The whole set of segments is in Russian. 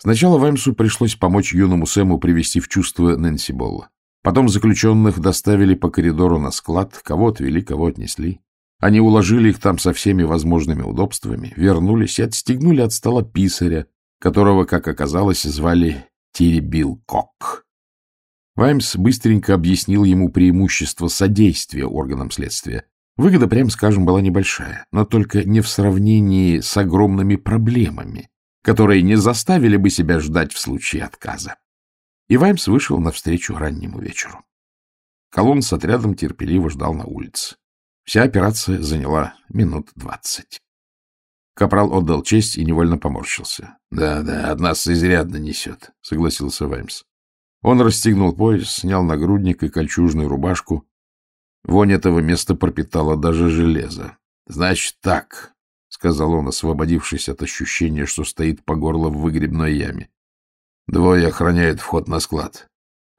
Сначала Ваймсу пришлось помочь юному Сэму привести в чувство Нэнси Болла. Потом заключенных доставили по коридору на склад, кого отвели, кого отнесли. Они уложили их там со всеми возможными удобствами, вернулись и отстегнули от стола писаря, которого, как оказалось, звали Тирибил Кок. Ваймс быстренько объяснил ему преимущество содействия органам следствия. Выгода, прямо скажем, была небольшая, но только не в сравнении с огромными проблемами, которые не заставили бы себя ждать в случае отказа. И Ваймс вышел навстречу раннему вечеру. Колонн с отрядом терпеливо ждал на улице. Вся операция заняла минут двадцать. Капрал отдал честь и невольно поморщился. «Да, — Да-да, от нас изрядно несет, — согласился Ваймс. Он расстегнул пояс, снял нагрудник и кольчужную рубашку. Вонь этого места пропитала даже железо. — Значит так, — сказал он, освободившись от ощущения, что стоит по горло в выгребной яме. Двое охраняют вход на склад.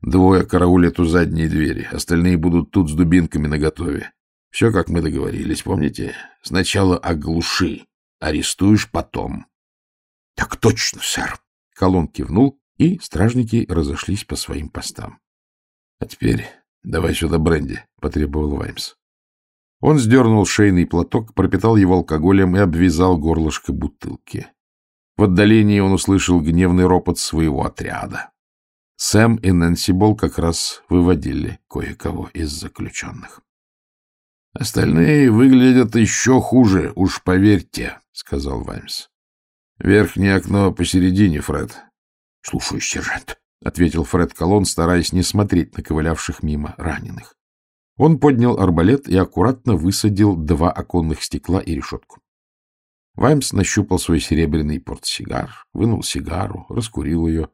Двое караулят у задней двери. Остальные будут тут с дубинками наготове. Все, как мы договорились, помните? Сначала оглуши, арестуешь потом. — Так точно, сэр. Колон кивнул, и стражники разошлись по своим постам. — А теперь давай сюда бренди, — потребовал Ваймс. Он сдернул шейный платок, пропитал его алкоголем и обвязал горлышко бутылки. В отдалении он услышал гневный ропот своего отряда. Сэм и Нэнси Бол как раз выводили кое-кого из заключенных. — Остальные выглядят еще хуже, уж поверьте, — сказал Ваймс. — Верхнее окно посередине, Фред. — Слушаю, сержант, — ответил Фред Колон, стараясь не смотреть на ковылявших мимо раненых. Он поднял арбалет и аккуратно высадил два оконных стекла и решетку. Ваймс нащупал свой серебряный портсигар, вынул сигару, раскурил ее,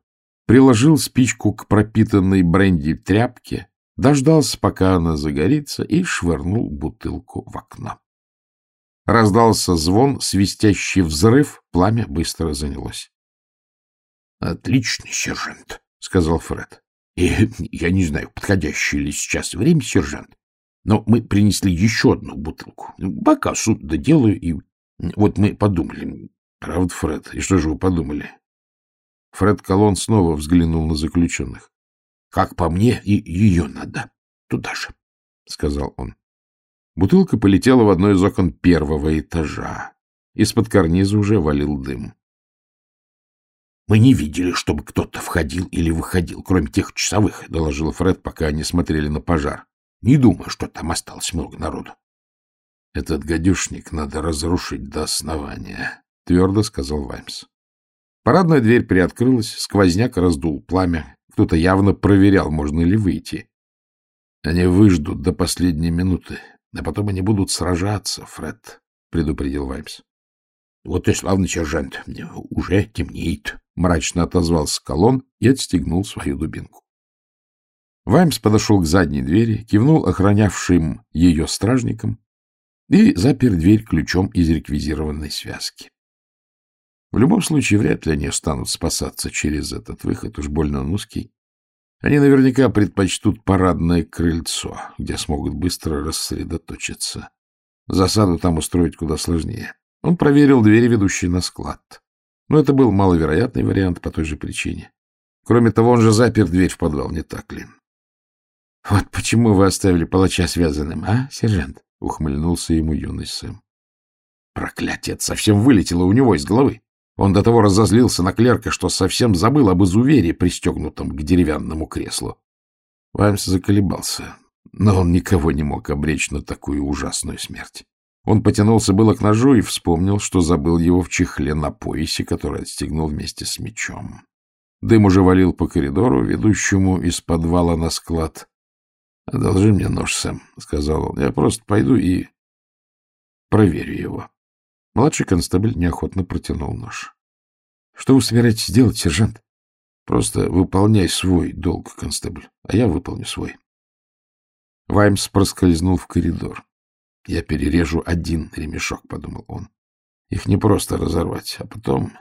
приложил спичку к пропитанной бренди тряпке дождался, пока она загорится, и швырнул бутылку в окно. Раздался звон, свистящий взрыв, пламя быстро занялось. — Отличный сержант, — сказал Фред. — И я не знаю, подходящее ли сейчас время, сержант, но мы принесли еще одну бутылку. Пока суд доделаю, и вот мы подумали. Правда, Фред? И что же вы подумали? Фред Колон снова взглянул на заключенных. Как по мне, и ее надо. Туда же, — сказал он. Бутылка полетела в одно из окон первого этажа. Из-под карниза уже валил дым. — Мы не видели, чтобы кто-то входил или выходил, кроме тех часовых, — доложил Фред, пока они смотрели на пожар. — Не думаю, что там осталось много народу. — Этот гадюшник надо разрушить до основания, — твердо сказал Ваймс. Парадная дверь приоткрылась, сквозняк раздул пламя, кто-то явно проверял, можно ли выйти. Они выждут до последней минуты, а потом они будут сражаться, Фред, — предупредил Ваймс. — Вот и славный сержант, уже темнеет, — мрачно отозвался колонн и отстегнул свою дубинку. Ваймс подошел к задней двери, кивнул охранявшим ее стражникам и запер дверь ключом из реквизированной связки. В любом случае, вряд ли они станут спасаться через этот выход, уж больно он узкий. Они наверняка предпочтут парадное крыльцо, где смогут быстро рассредоточиться. Засаду там устроить куда сложнее. Он проверил двери, ведущие на склад. Но это был маловероятный вариант по той же причине. Кроме того, он же запер дверь в подвал, не так ли? — Вот почему вы оставили палача связанным, а, сержант? — ухмыльнулся ему юный Сэм. Проклятие, совсем вылетело у него из головы. Он до того разозлился на клерка, что совсем забыл об изувере, пристегнутом к деревянному креслу. Ваймс заколебался, но он никого не мог обречь на такую ужасную смерть. Он потянулся было к ножу и вспомнил, что забыл его в чехле на поясе, который отстегнул вместе с мечом. Дым уже валил по коридору, ведущему из подвала на склад. — Одолжи мне нож, Сэм, — сказал он. — Я просто пойду и проверю его. Младший констебль неохотно протянул нож. — Что вы собираетесь делать, сержант? — Просто выполняй свой долг, констебль, а я выполню свой. Ваймс проскользнул в коридор. — Я перережу один ремешок, — подумал он. Их не просто разорвать, а потом...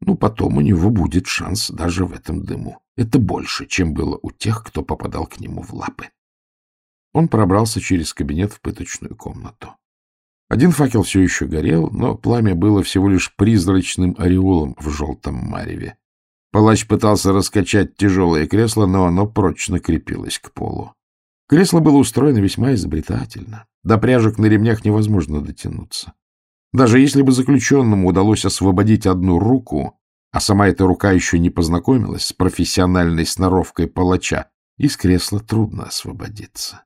Ну, потом у него будет шанс даже в этом дыму. Это больше, чем было у тех, кто попадал к нему в лапы. Он пробрался через кабинет в пыточную комнату. Один факел все еще горел, но пламя было всего лишь призрачным ореолом в желтом мареве. Палач пытался раскачать тяжелое кресло, но оно прочно крепилось к полу. Кресло было устроено весьма изобретательно. До пряжек на ремнях невозможно дотянуться. Даже если бы заключенному удалось освободить одну руку, а сама эта рука еще не познакомилась с профессиональной сноровкой палача, из кресла трудно освободиться.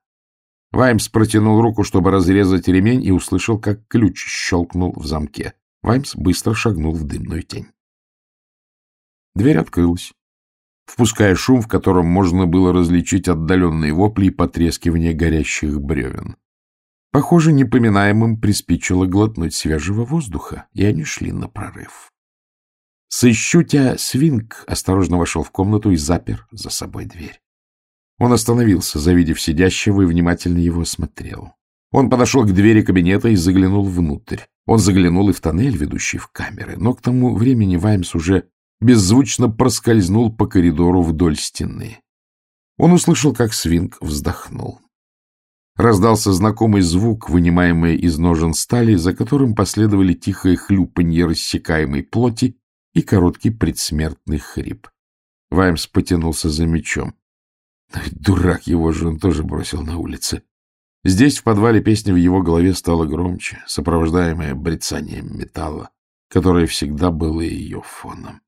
Ваймс протянул руку, чтобы разрезать ремень, и услышал, как ключ щелкнул в замке. Ваймс быстро шагнул в дымную тень. Дверь открылась, впуская шум, в котором можно было различить отдаленные вопли и потрескивание горящих бревен. Похоже, непоминаемым приспичило глотнуть свежего воздуха, и они шли на прорыв. Сыщутя свинг осторожно вошел в комнату и запер за собой дверь. Он остановился, завидев сидящего, и внимательно его осмотрел. Он подошел к двери кабинета и заглянул внутрь. Он заглянул и в тоннель, ведущий в камеры, но к тому времени Ваймс уже беззвучно проскользнул по коридору вдоль стены. Он услышал, как свинг вздохнул. Раздался знакомый звук, вынимаемый из ножен стали, за которым последовали тихое хлюпанье рассекаемой плоти и короткий предсмертный хрип. Ваймс потянулся за мечом. Дурак его же он тоже бросил на улице. Здесь, в подвале, песня в его голове стала громче, сопровождаемая брецанием металла, которое всегда было ее фоном.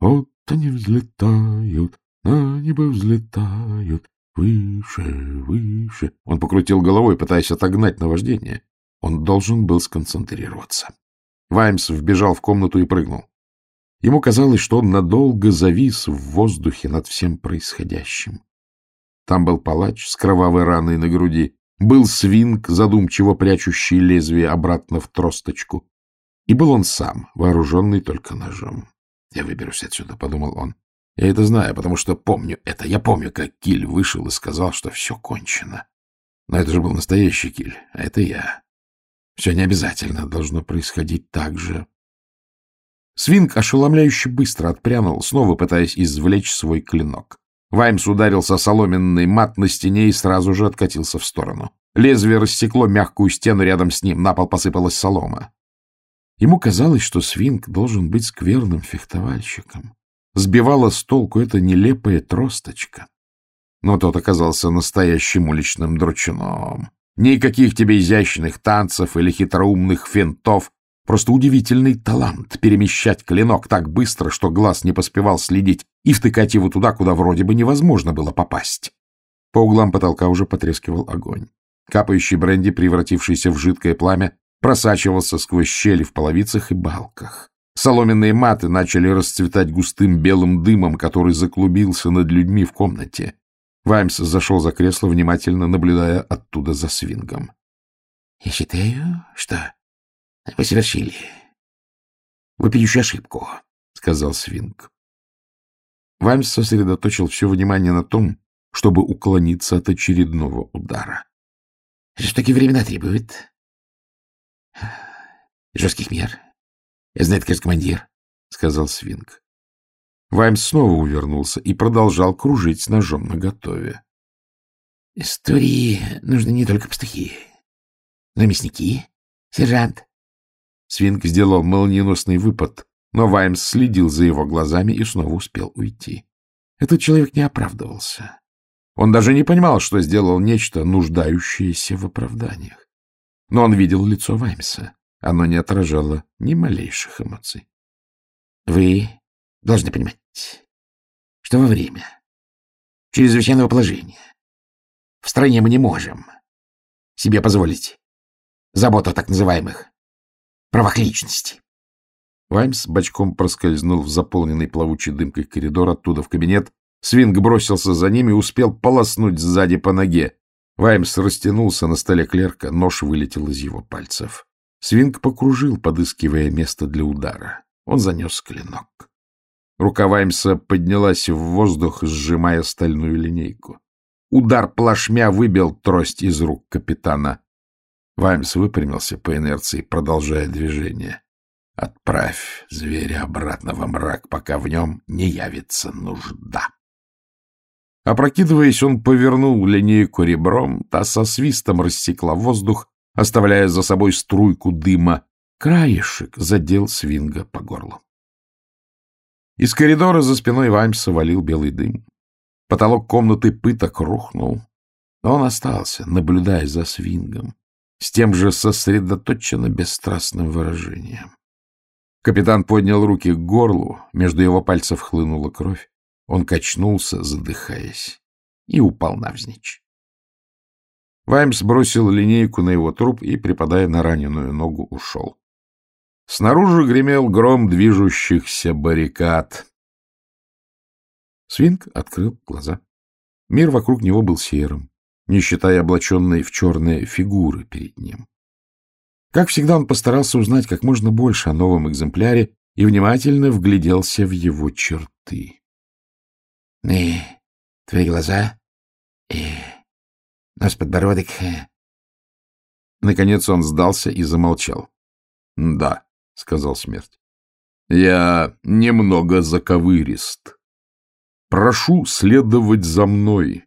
Вот они взлетают, на небо взлетают, выше, выше. Он покрутил головой, пытаясь отогнать наваждение. Он должен был сконцентрироваться. Ваймс вбежал в комнату и прыгнул. Ему казалось, что он надолго завис в воздухе над всем происходящим. Там был палач с кровавой раной на груди, был свинг, задумчиво прячущий лезвие обратно в тросточку, и был он сам, вооруженный только ножом. «Я выберусь отсюда», — подумал он. «Я это знаю, потому что помню это. Я помню, как Киль вышел и сказал, что все кончено. Но это же был настоящий Киль, а это я. Все не обязательно должно происходить так же». Свинг ошеломляюще быстро отпрянул, снова пытаясь извлечь свой клинок. Ваймс ударился соломенный мат на стене и сразу же откатился в сторону. Лезвие рассекло мягкую стену рядом с ним, на пол посыпалась солома. Ему казалось, что свинг должен быть скверным фехтовальщиком. Сбивала с толку эта нелепая тросточка. Но тот оказался настоящим уличным дручуном. Никаких тебе изящных танцев или хитроумных финтов, Просто удивительный талант перемещать клинок так быстро, что глаз не поспевал следить, и втыкать его туда, куда вроде бы невозможно было попасть. По углам потолка уже потрескивал огонь. Капающий бренди, превратившийся в жидкое пламя, просачивался сквозь щели в половицах и балках. Соломенные маты начали расцветать густым белым дымом, который заклубился над людьми в комнате. Ваймс зашел за кресло, внимательно наблюдая оттуда за свингом. — Я считаю, что — Вы совершили вопиющую ошибку, — сказал Свинг. Ваймс сосредоточил все внимание на том, чтобы уклониться от очередного удара. — Жестокие времена требуют жестких мер. Я знаю, как командир, — сказал Свинг. Ваймс снова увернулся и продолжал кружить с ножом наготове. — Истории нужны не только пастухи, но и мясники, сержант, Свинг сделал молниеносный выпад, но Ваймс следил за его глазами и снова успел уйти. Этот человек не оправдывался. Он даже не понимал, что сделал нечто, нуждающееся в оправданиях. Но он видел лицо Ваймса. Оно не отражало ни малейших эмоций. — Вы должны понимать, что во время чрезвычайного положения в стране мы не можем себе позволить заботу о так называемых правах личности. Ваймс бочком проскользнул в заполненный плавучей дымкой коридор оттуда в кабинет. Свинг бросился за ним и успел полоснуть сзади по ноге. Ваймс растянулся на столе клерка, нож вылетел из его пальцев. Свинг покружил, подыскивая место для удара. Он занес клинок. Рука Ваймса поднялась в воздух, сжимая стальную линейку. Удар плашмя выбил трость из рук капитана. Ваймс выпрямился по инерции, продолжая движение. «Отправь зверя обратно во мрак, пока в нем не явится нужда». Опрокидываясь, он повернул линейку ребром, та со свистом рассекла воздух, оставляя за собой струйку дыма. Краешек задел свинга по горлу. Из коридора за спиной Ваймса валил белый дым. Потолок комнаты пыток рухнул. Но он остался, наблюдая за свингом, с тем же сосредоточенно бесстрастным выражением. Капитан поднял руки к горлу, между его пальцев хлынула кровь. Он качнулся, задыхаясь, и упал навзничь. Ваймс бросил линейку на его труп и, припадая на раненую ногу, ушел. Снаружи гремел гром движущихся баррикад. Свинг открыл глаза. Мир вокруг него был серым, не считая облаченной в черные фигуры перед ним. Как всегда, он постарался узнать как можно больше о новом экземпляре и внимательно вгляделся в его черты. — И твои глаза, и нос, подбородок. Э. Наконец он сдался и замолчал. — Да, — сказал смерть. — Я немного заковырист. Прошу следовать за мной,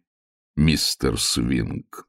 мистер Свинг.